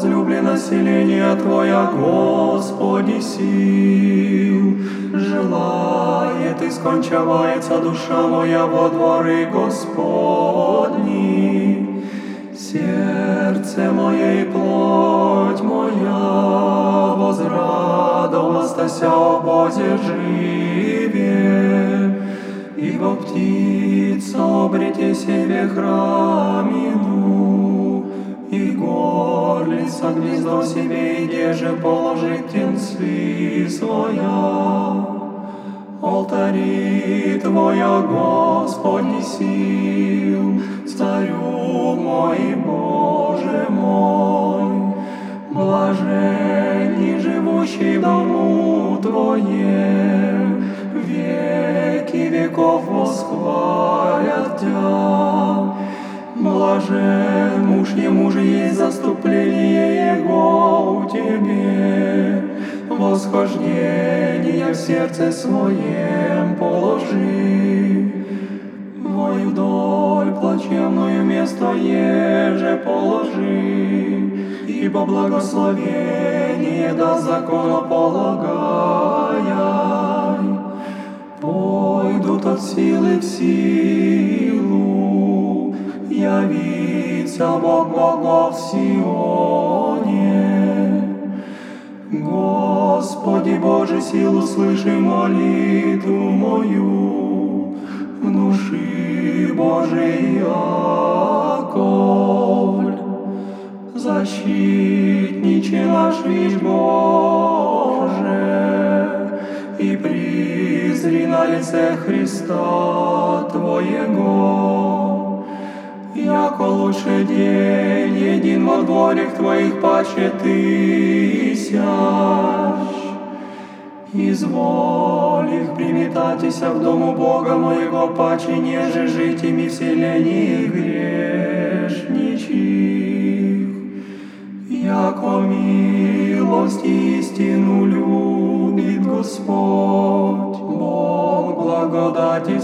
возлюбли население Твоя, Господи, сил. Желает и скончавается душа моя во дворы Господни. Сердце мое и плоть моя возрадовалась о Бозе живе, ибо птица обрете себе храмину, горлица гнездо себе, где же положит птенцы своя. Алтари Твоя, Господи, сил, Царю мой, Боже мой, блаженни живущий дому Твоем, веки веков восхвалят Тебя. Блажен муж ему же есть заступление Тебе, восхождение в сердце своем положи. Мою доль плачевную место еже положи, ибо благословение да законополагай. Пойдут от силы в силу, явится Бог Богов в Сионе. Господи Боже, силу слыши молитву мою, внуши Божий Яковль. Защитниче наш весь Боже, и призри на лице Христа Твоего. Яко лучше день един во дворях Твоих паче Ты сящ. Изволь их приметатися в дому Бога моего, паче неже жить ими в селении грешничих. Яко милость истину любит Господь, Бог благодать и